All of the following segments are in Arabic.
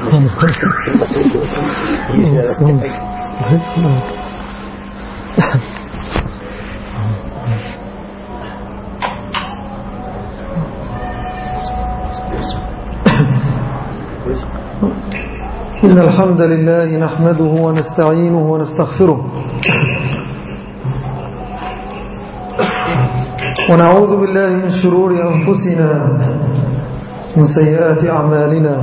إن الحمد لله نحمده ونستعينه ونستغفره. ونعوذ بالله من شرور أنفسنا من سيئات أعمالنا.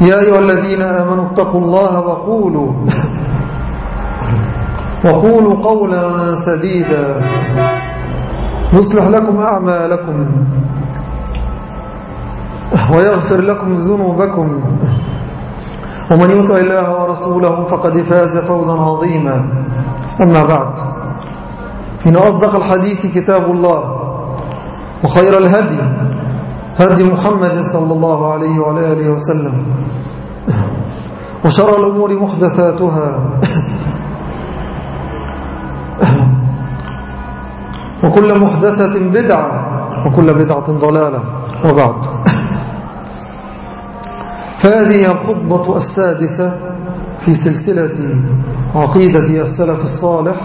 يا أيها الذين آمنوا اتقوا الله وقولوا وقولوا قولا سديدا يصلح لكم أعمالكم ويغفر لكم ذنوبكم. ومن يطع الله ورسوله فقد فاز فوزا عظيما. أما بعد إن أصدق الحديث كتاب الله وخير الهدي هدي محمد صلى الله عليه وعلى آله وسلم. وشر الأمور محدثاتها. وكل محدثة بدعة وكل بدعة ضلالة. وبعد. فهذه الخطبة السادسة في سلسلة عقيدة السلف الصالح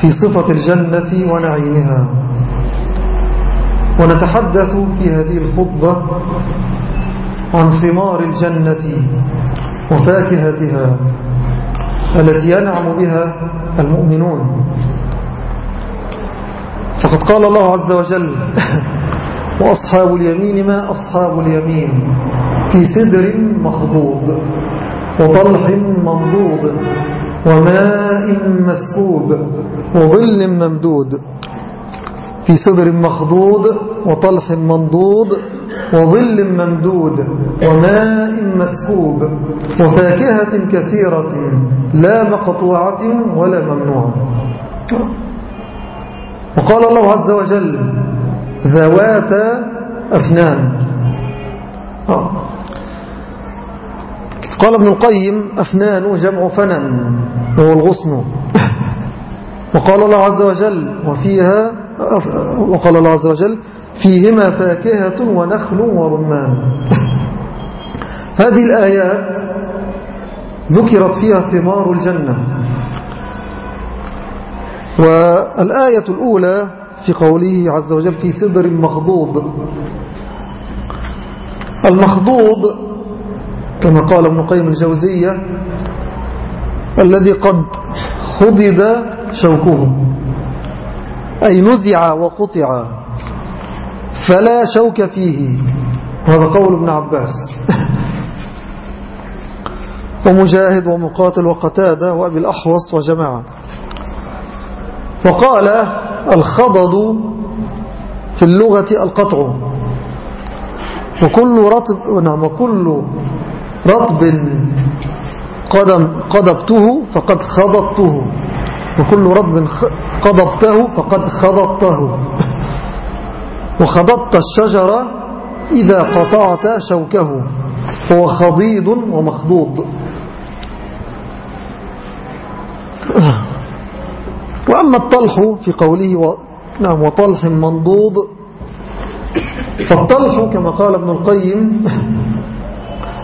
في صفة الجنة ونعيمها. ونتحدث في هذه الخطبة عن ثمار الجنة وفاكهتها التي ينعم بها المؤمنون. فقد قال الله عز وجل وأصحاب اليمين ما أصحاب اليمين في سدر مخضوض وطلح منضود وماء مسكوب وظل ممدود. في سدر مخضوض وطلح منضود وظل ممدود وماء مسكوب وفاكهة كثيرة لا مقطوعة ولا ممنوعة وقال الله عز وجل ذوات أفنان. قال ابن القيم أفنان جمع فنن وهو الغصن وقال الله عز وجل وفيها وقال الله عز وجل فيهما فاكهة ونخل ورمان. هذه الآيات ذكرت فيها ثمار الجنة. والآية الأولى في قوله عز وجل في سدر مخضوض. المخضوض كما قال ابن قيم الجوزية الذي قد خضد شوكه أي نزع وقطع فلا شوك فيه. وهذا قول ابن عباس. ومجاهد ومقاتل وقتادة وأبي الأحوص وجماعة. وقال الخضض في اللغة القطع. وكل رطب نعم وكل رطب قدم قضبته فقد خضبته وكل رطب قضبته فقد خضبته. وخضبت الشجرة إذا قطعت شوكه. هو خضيض ومخضوض. وأما الطلح في قوله و... نعم وطلح منضوض. فالطلح كما قال ابن القيم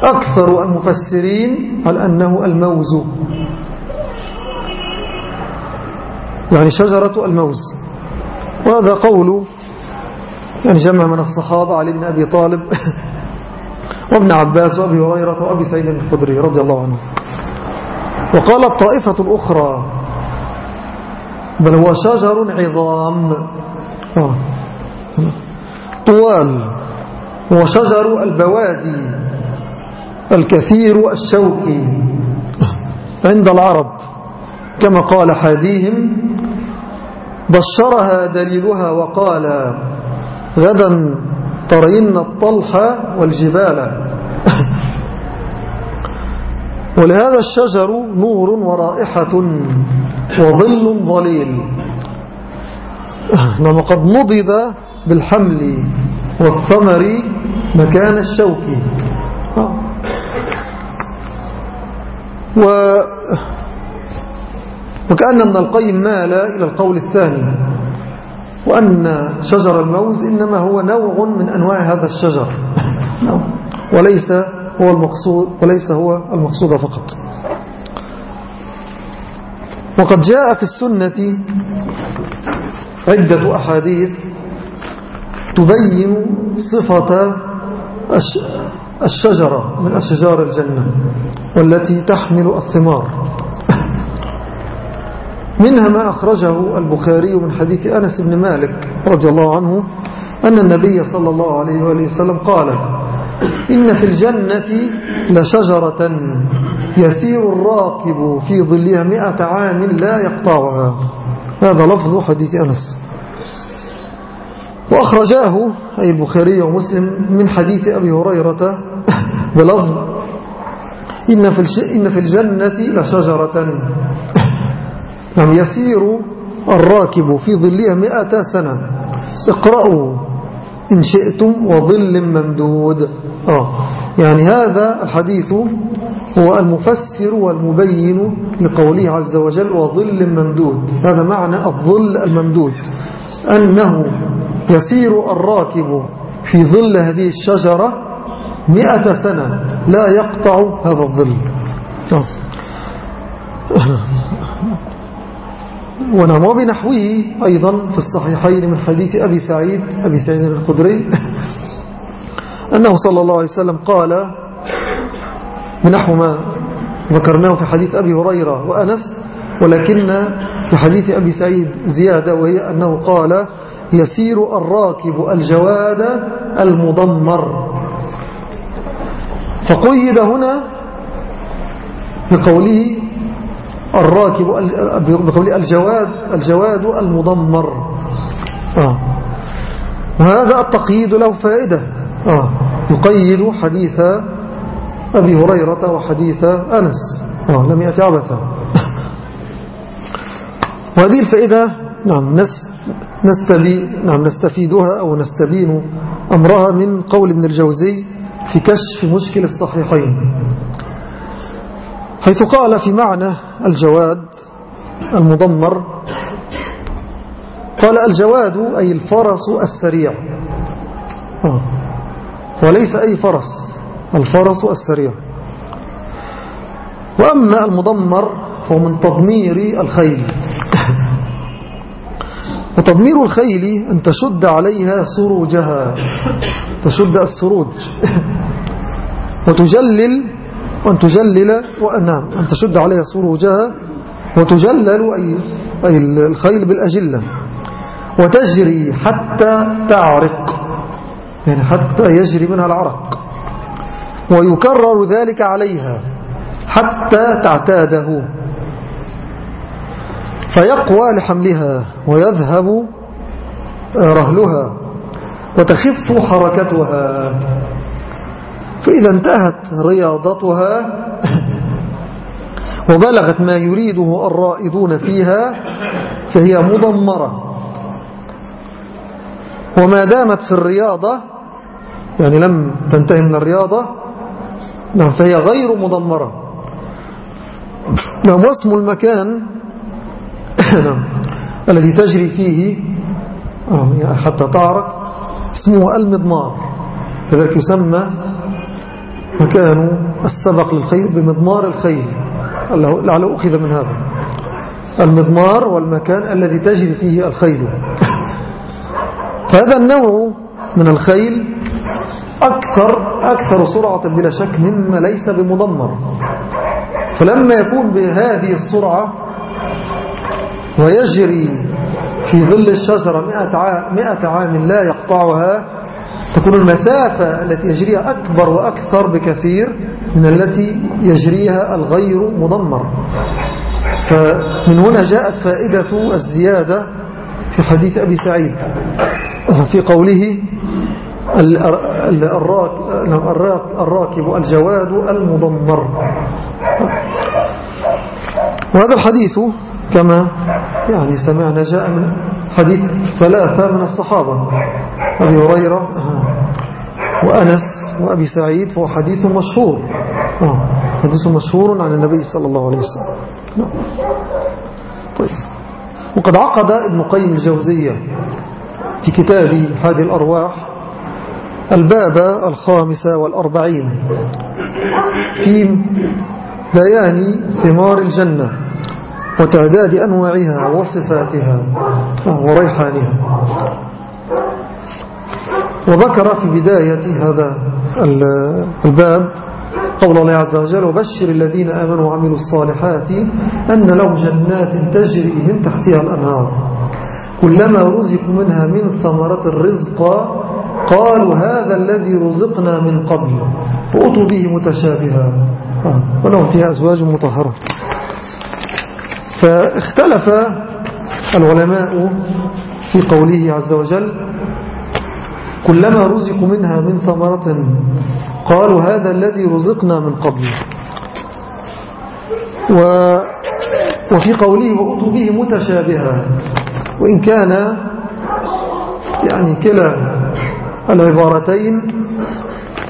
أكثر المفسرين على أنه الموز. يعني شجرة الموز. وهذا قول يعني جمع من الصحابة علي بن أبي طالب وابن عباس وأبي هريرة وأبي سعيد الخدري رضي الله عنه. وقال الطائفة الأخرى بل هو شجر عظام. آه. طوال. هو شجر البوادي الكثير الشوكي عند العرب كما قال حاديهم بشرها دليلها وقال غدا ترين الطلح والجبال. ولهذا الشجر نور ورائحة وظل ظليل. لما قد نضد بالحمل والثمر مكان الشوك. و وكأن ابن القيم مال إلى القول الثاني وأن شجر الموز إنما هو نوع من أنواع هذا الشجر. وليس هو المقصود وليس هو المقصود فقط. وقد جاء في السنة عدة أحاديث تبين صفة الشجرة من أشجار الجنة والتي تحمل الثمار. منها ما أخرجه البخاري من حديث أنس بن مالك رضي الله عنه أن النبي صلى الله عليه وآله وسلم قال إن في الجنة لشجرة يسير الراكب في ظلها مئة عام لا يقطعها. هذا لفظ حديث أنس. وأخرجاه أي البخاري ومسلم من حديث أبي هريرة بلفظ إن في, الجنة لشجرة نعم يسير الراكب في ظلها مئة سنة. اقرأوا إن شئتم وظل ممدود. آه يعني هذا الحديث هو المفسر والمبين لقوله عز وجل وظل ممدود. هذا معنى الظل الممدود أنه يسير الراكب في ظل هذه الشجرة مئة سنة لا يقطع هذا الظل. آه. ونعم وبنحوه أيضا في الصحيحين من حديث أبي سعيد أبي سعيد الخدري أنه صلى الله عليه وسلم قال بنحو ما ذكرناه في حديث أبي هريرة وأنس ولكن في حديث أبي سعيد زيادة وهي أنه قال يسير الراكب الجواد المضمر فقيد هنا بقوله الراكب بقوله الجواد الجواد المضمر آه. وهذا التقييد له فائدة آه. يقيد حديث أبي هريرة وحديث أنس آه. لم يأتي عبثا وهذه الفائدة نعم نس نستبي نعم نستفيدها أو نستبين أمرها من قول ابن الجوزي في كشف مشكل الصحيحين حيث قال في معنى الجواد المضمر قال الجواد أي الفرس السريع. آه. وليس أي فرس الفرس السريع. وأما المضمر فهو من تضمير الخيل. وتضمير الخيل أن تشد عليها سروجها تشد السروج. وتجلل وأن تجلل وأنام أن تشد عليها سروجها وتجلل أي, أي الخيل بالأجلة وتجري حتى تعرق. يعني حتى يجري منها العرق. ويكرر ذلك عليها حتى تعتاده. فيقوى لحملها ويذهب رهلها وتخف حركتها. فإذا انتهت رياضتها وبلغت ما يريده الرائدون فيها فهي مضمرة وما دامت في الرياضة يعني لم تنتهي من الرياضة نعم فهي غير مضمرة نعم واسم المكان نعم الذي تجري فيه يعني حتى تعرق اسمه المضمار. لذلك يسمى مكان السبق للخيل بمضمار الخيل لعله أخذ من هذا. المضمار والمكان الذي تجري فيه الخيل. فهذا النوع من الخيل أكثر, أكثر سرعة بلا شك مما ليس بمضمر. فلما يكون بهذه السرعة ويجري في ظل الشجرة مئة عام, مئة عام لا يقطعها تكون المسافة التي يجريها أكبر وأكثر بكثير من التي يجريها الغير مضمر فمن هنا جاءت فائدة الزيادة في حديث أبي سعيد في قوله الراكب الجواد المضمر وهذا الحديث كما يعني سمعنا جاء من حديث ثلاثة من الصحابة أبي هريرة وأنس وأبي سعيد فهو حديث مشهور. آه، حديث مشهور عن النبي صلى الله عليه وسلم. نعم. طيب. وقد عقد ابن قيم الجوزية في كتابه هذه الأرواح الباب الخامس والأربعين في بيان ثمار الجنة وتعداد أنواعها وصفاتها وريحانها. وذكر في بداية هذا الباب قول الله عز وجل وبشر الذين آمنوا وعملوا الصالحات أن لهم جنات تجري من تحتها الأنهار. كلما رزقوا منها من ثمرة الرزق قالوا هذا الذي رزقنا من قبل وأتوا به متشابها. آه، ولهم فيها أزواج مطهرة. فاختلف العلماء في قوله عز وجل كلما رزقوا منها من ثمرة قالوا هذا الذي رزقنا من قبل. و وفي قوله وأتوا به متشابها. وإن كان يعني كلا العبارتين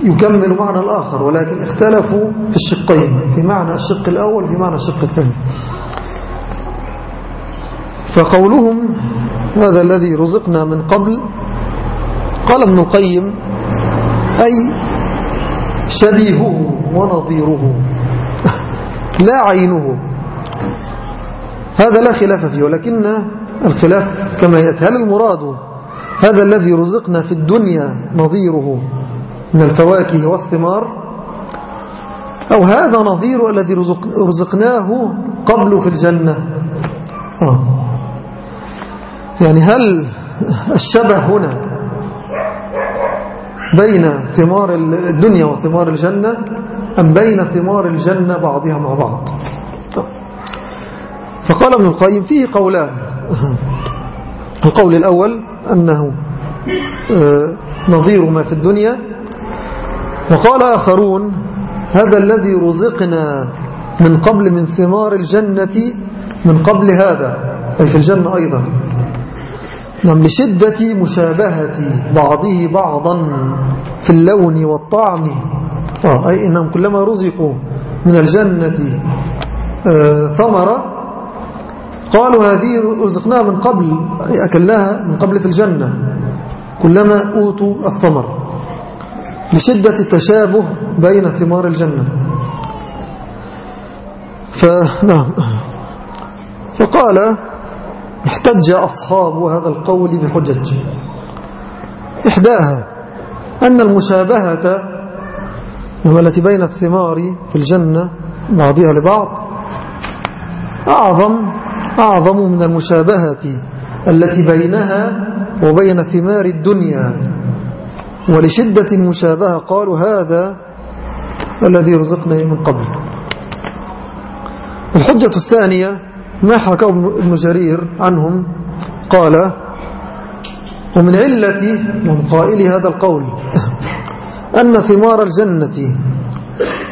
يكمل معنى الآخر ولكن اختلفوا في الشقين في معنى الشق الأول في معنى الشق الثاني. فقولهم هذا الذي رزقنا من قبل قال ابن القيم أي شبيهه ونظيره لا عينه. هذا لا خلاف فيه ولكن الخلاف كما يأتي. هل المراد هذا الذي رزقنا في الدنيا نظيره من الفواكه والثمار؟ أو هذا نظير الذي رزقناه قبل في الجنة؟ آه. يعني هل الشبه هنا بين ثمار الدنيا وثمار الجنة أم بين ثمار الجنة بعضها مع بعض؟ فقال ابن القيم فيه قولان. القول الأول أنه آه، نظير ما في الدنيا. وقال آخرون هذا الذي رزقنا من قبل من ثمار الجنة من قبل هذا. أي في الجنة أيضا. نعم لشدة مشابهة بعضه بعضا في اللون والطعم. آه أي إنهم كلما رزقوا من الجنة آه ثمرة قالوا هذه رزقناها من قبل أي أكلناها من قبل في الجنة كلما أوتوا الثمر لشدة التشابه بين ثمار الجنة. فنعم فقال احتج أصحاب هذا القول بحجج. إحداها أن المشابهة التي بين الثمار في الجنة بعضها لبعض أعظم أعظم من المشابهة التي بينها وبين ثمار الدنيا. ولشدة المشابهة قالوا هذا الذي رزقنا من قبل. الحجة الثانية ما حكاه ابن جرير عنهم؟ قال ومن علة من قائل هذا القول أن ثمار الجنة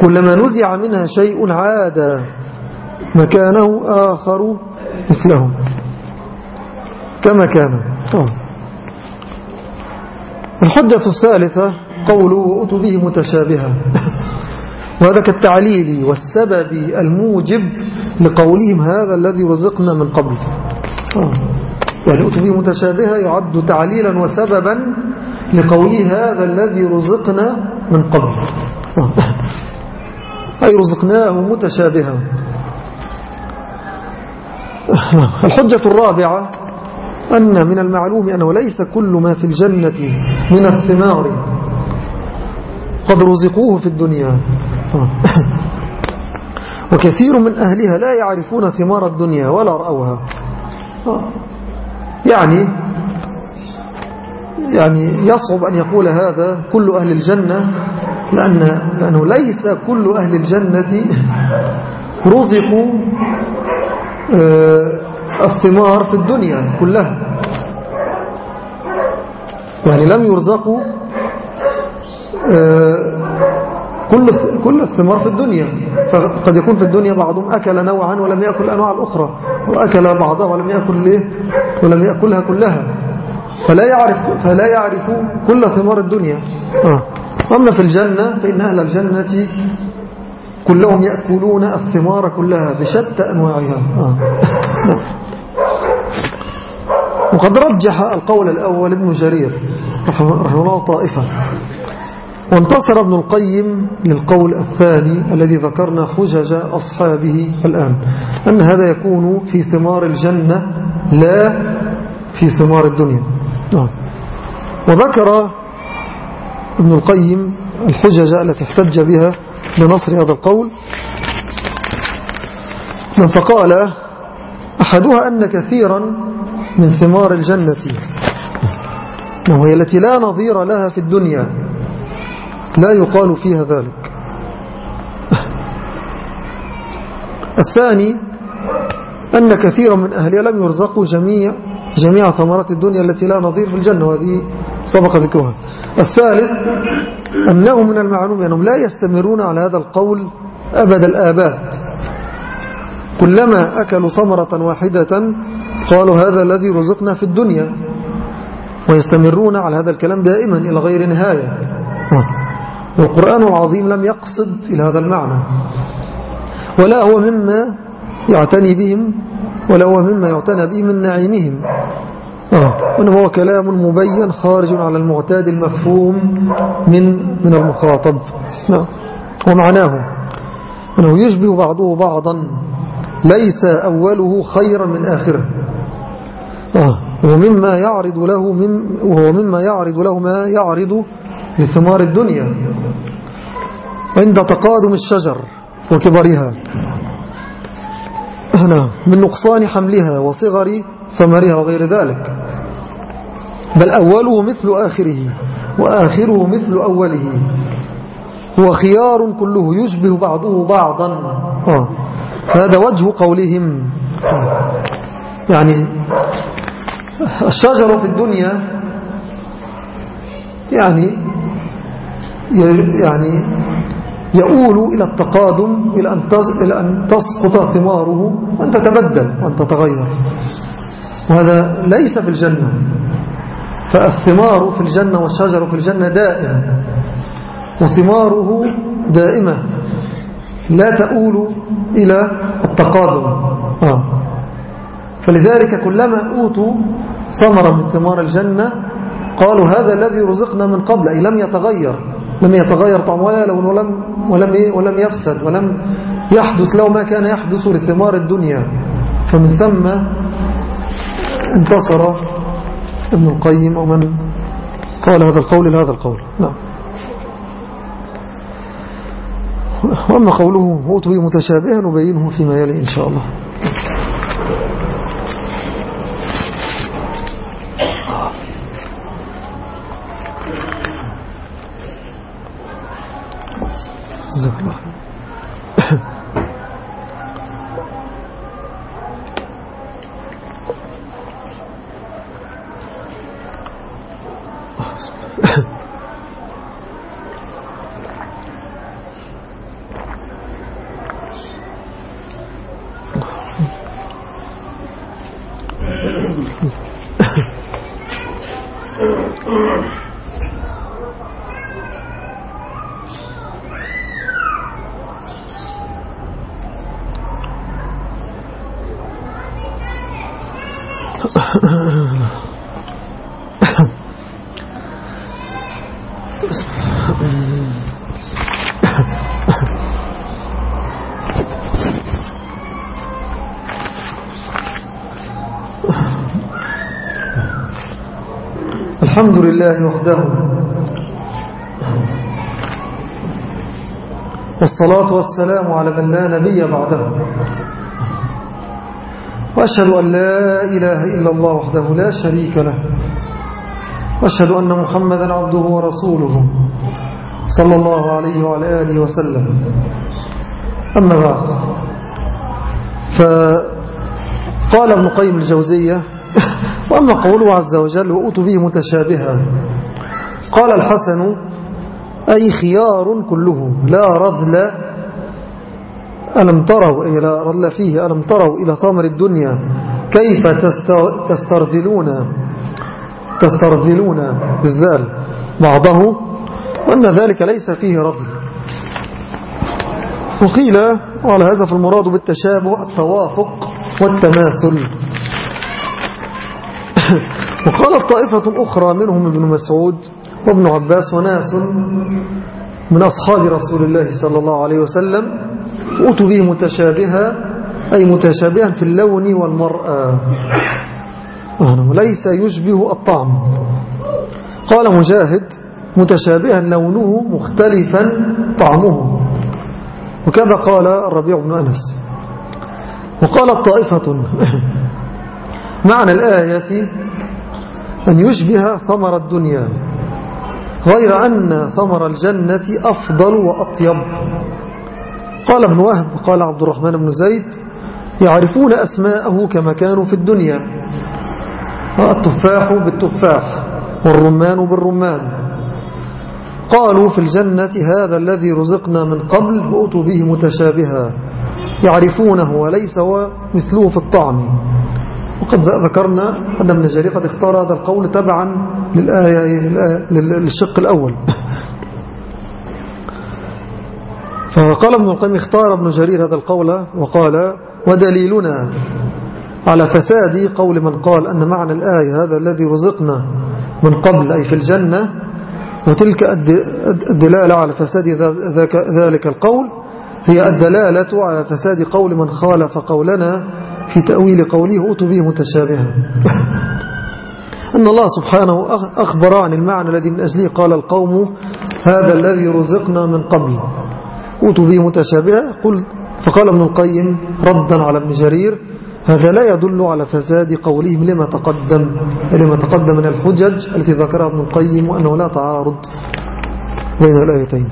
كلما نزع منها شيء عاد مكانه آخر مثله. كما كان. الحجة الثالثة قوله أتوا به متشابها. وهذا كالتعليل والسبب الموجب لقولهم هذا الذي رزقنا من قبل آه. يعني أتبه متشابهة يعد تعليلا وسببا لقوله هذا الذي رزقنا من قبل آه. أي رزقناه متشابها آه. الحجة الرابعة أن من المعلوم أنه ليس كل ما في الجنة من الثمار قد رزقوه في الدنيا وكثير من أهلها لا يعرفون ثمار الدنيا ولا رأوها. يعني يعني يصعب أن يقول هذا كل أهل الجنة لأن لأنه ليس كل أهل الجنة رزقوا آه، الثمار في الدنيا كلها. يعني لم يرزقوا آه، كل كل الثمار في الدنيا. فقد يكون في الدنيا بعضهم أكل نوعا ولم يأكل الأنواع الأخرى وأكل بعضها ولم يأكل ليه ولم يأكلها كلها. فلا يعرف فلا يعرف كل ثمار الدنيا. آه. أما في الجنة فإن أهل الجنة كلهم يأكلون الثمار كلها بشتى أنواعها. آه. وقد رجح القول الأول ابن جرير رحمه الله طائفة. وانتصر ابن القيم للقول الثاني الذي ذكرنا حجج أصحابه الآن أن هذا يكون في ثمار الجنة لا في ثمار الدنيا نعم. وذكر ابن القيم الحجج التي احتج بها لنصر هذا القول فقال أحدها أن كثيرا من ثمار الجنة وهي التي لا نظير لها في الدنيا لا يقال فيها ذلك. الثاني أن كثيرا من أهلها لم يرزقوا جميع جميع ثمرات الدنيا التي لا نظير في الجنة وهذه سبق ذكرها. الثالث أنه من المعلوم أنهم لا يستمرون على هذا القول أبد الآباد. كلما أكلوا ثمرة واحدة قالوا هذا الذي رزقنا في الدنيا. ويستمرون على هذا الكلام دائما إلى غير نهاية. والقرآن العظيم لم يقصد إلى هذا المعنى ولا هو مما يعتني بهم ولا هو مما يعتنى به من نعيمهم آه. وإنما هو كلام مبين خارج على المعتاد المفهوم من من المخاطب نعم ومعناه أنه يشبه بعضه بعضا ليس أوله خيرا من آخره آه. ومما يعرض له من وهو مما يعرض له ما يعرض لثمار الدنيا. عند تقادم الشجر وكبرها. هنا من نقصان حملها وصغر ثمرها وغير ذلك. بل أوله مثل آخره وآخره مثل أوله. هو خيار كله يشبه بعضه بعضا. آه. هذا وجه قولهم. آه. يعني الشجر في الدنيا يعني يعني يؤول إلى التقادم إلى أن تسقط ثماره وأن تتبدل وأن تتغير. وهذا ليس في الجنة. فالثمار في الجنة والشجر في الجنة دائم. وثماره دائمة. لا تؤول إلى التقادم. آه. فلذلك كلما أوتوا ثمرة من ثمار الجنة قالوا هذا الذي رزقنا من قبل أي لم يتغير. لم يتغير طعم ولا لون ولم, ولم, إيه؟ ولم يفسد ولم يحدث له ما كان يحدث لثمار الدنيا. فمن ثم انتصر ابن القيم ومن قال هذا القول لهذا القول. نعم. وأما قوله أوتوا متشابها نبينه فيما يلي إن شاء الله. جزاك الله الحمد لله وحده والصلاة والسلام على من لا نبي بعده وأشهد أن لا إله إلا الله وحده لا شريك له وأشهد أن محمدا عبده ورسوله صلى الله عليه وعلى آله وسلم. أما بعد فقال ابن قيم الجوزية وأما قوله عز وجل وأتوا به متشابها قال الحسن أي خيار كله لا رذل ألم تروا إلى رذل فيه ألم تروا إلى ثمر الدنيا كيف تسترذلون؟ تسترذلون بالذال بعضه وأن ذلك ليس فيه رذل وقيل وعلى هذا في المراد بالتشابه التوافق والتماثل. وقالت طائفة أخرى منهم ابن مسعود وابن عباس وناس من أصحاب رسول الله صلى الله عليه وسلم أتوا به متشابها أي متشابها في اللون والمرأة. ليس يشبه الطعم. قال مجاهد متشابها لونه مختلفا طعمه. وكذا قال الربيع بن أنس. وقالت طائفة معنى الآية أن يشبه ثمر الدنيا غير أن ثمر الجنة أفضل وأطيب. قال ابن وهب قال عبد الرحمن بن زيد يعرفون أسماءه كما كانوا في الدنيا. التفاح بالتفاح والرمان بالرمان. قالوا في الجنة هذا الذي رزقنا من قبل بؤتوا به متشابها يعرفونه وليس مثله في الطعم. وقد ذكرنا أن ابن جرير قد اختار هذا القول تبعا للآية للشق الأول. فقال ابن القيم اختار ابن جرير هذا القول وقال ودليلنا على فساد قول من قال أن معنى الآية هذا الذي رزقنا من قبل أي في الجنة وتلك الدلالة على فساد ذلك القول. هي الدلالة على فساد قول من خالف قولنا في تأويل قوله أتوا به متشابها. أن الله سبحانه أخبر عن المعنى الذي من أجله قال القوم هذا الذي رزقنا من قبل. أتوا به متشابها. قل فقال ابن القيم ردا على ابن جرير هذا لا يدل على فساد قولهم لما تقدم لما تقدم من الحجج التي ذكرها ابن القيم وأنه لا تعارض بين الآيتين.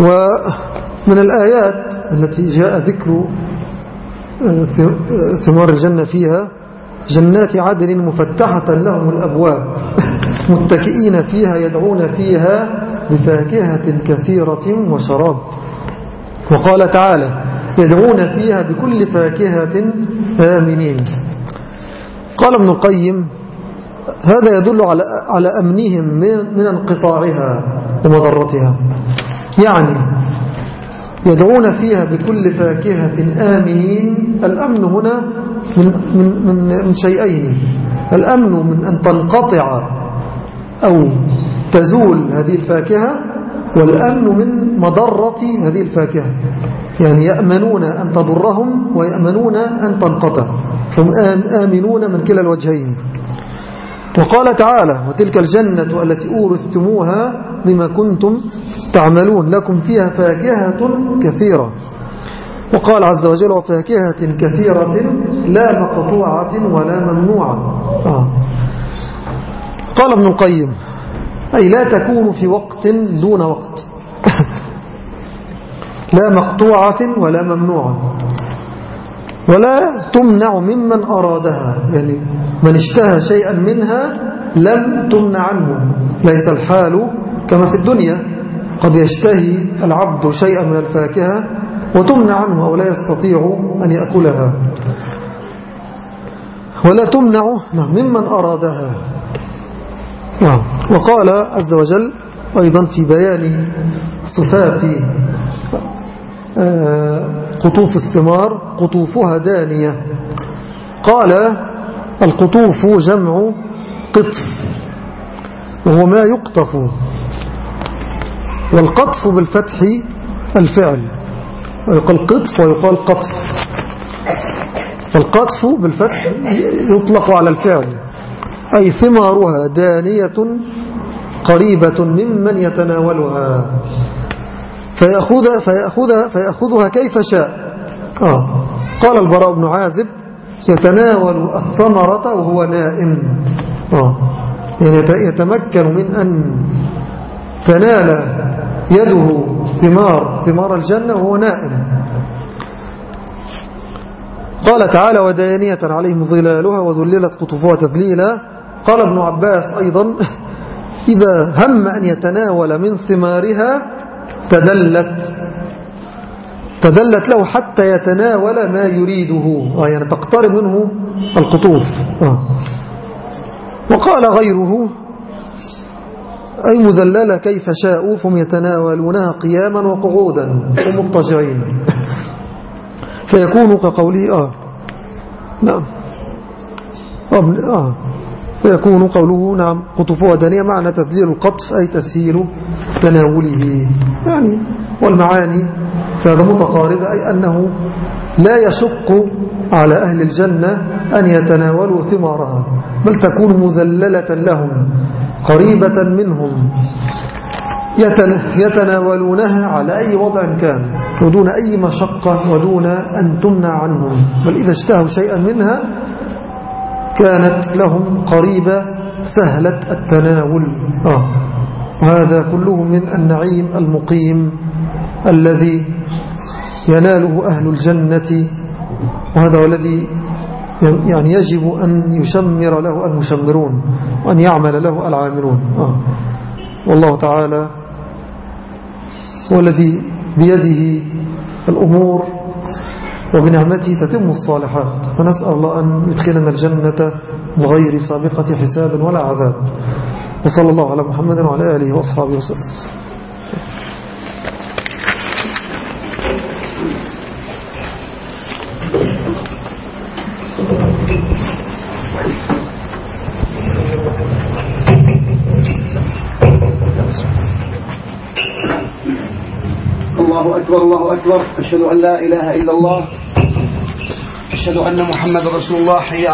ومن الآيات التي جاء ذكر آه، ثمار الجنة فيها جنات عدن مفتحة لهم الأبواب متكئين فيها يدعون فيها بفاكهة كثيرة وشراب. وقال تعالى يدعون فيها بكل فاكهة آمنين. قال ابن القيم هذا يدل على على أمنهم من, من انقطاعها ومضرتها. يعني يدعون فيها بكل فاكهة آمنين. الأمن هنا من, من, من, من شيئين. الأمن من أن تنقطع أو تزول هذه الفاكهة والأمن من مضرة هذه الفاكهة. يعني يأمنون أن تضرهم ويأمنون أن تنقطع. هم آمنون من كلا الوجهين. وقال تعالى وتلك الجنة التي أورثتموها بما كنتم تعملون. لكم فيها فاكهة كثيرة. وقال عز وجل وفاكهة كثيرة لا مقطوعة ولا ممنوعة. آه. قال ابن القيم أي لا تكون في وقت دون وقت. لا مقطوعة ولا ممنوعة. ولا تمنع ممن أرادها. يعني من اشتهى شيئا منها لم تمنع عنه. ليس الحال كما في الدنيا. قد يشتهي العبد شيئا من الفاكهة وتمنع عنه أو لا يستطيع أن يأكلها. ولا تمنع ممن أرادها. نعم. وقال عز وجل أيضا في بيان صفات قطوف الثمار قطوفها دانية. قال القطوف جمع قطف وهو ما يقطف. والقطف بالفتح الفعل. ويقال قطف ويقال قطف. فالقطف بالفتح يطلق على الفعل. أي ثمارها دانية قريبة ممن يتناولها. فيأخذ فيأخذ فيأخذها كيف شاء. آه. قال البراء بن عازب يتناول الثمرة وهو نائم. آه. يعني يتمكن من أن تنال يده ثمار ثمار الجنة وهو نائم. قال تعالى ودانية عليهم ظلالها وذللت قطوفها تذليلا. قال ابن عباس أيضا إذا هم أن يتناول من ثمارها تدلت تدلت له حتى يتناول ما يريده. آه يعني تقترب منه القطوف. آه. وقال غيره أي مذللة كيف شاءوا فهم يتناولونها قياما وقعودا ومضطجعين فيكون كقوله آه. نعم. آه. فيكون قوله نعم قطفها دانية معنى تذليل القطف أي تسهيل تناوله يعني والمعاني فهذا متقاربة أي أنه لا يشق على أهل الجنة أن يتناولوا ثمارها بل تكون مذللة لهم قريبة منهم يتناولونها على أي وضع كان ودون أي مشقة ودون أن تمنع عنهم بل إذا اشتهوا شيئا منها كانت لهم قريبة سهلة التناول آه. وهذا كله من النعيم المقيم الذي يناله أهل الجنة وهذا الذي يعني يجب أن يشمر له المشمرون وأن يعمل له العاملون. آه. والله تعالى هو الذي بيده الأمور وبنعمته تتم الصالحات. فنسأل الله أن يدخلنا الجنة بغير سابقة حساب ولا عذاب. وصلى الله على محمد وعلى آله وأصحابه وسلم. الله أكبر الله أكبر. أشهد أن لا إله إلا الله. أشهد أن محمد رسول الله حي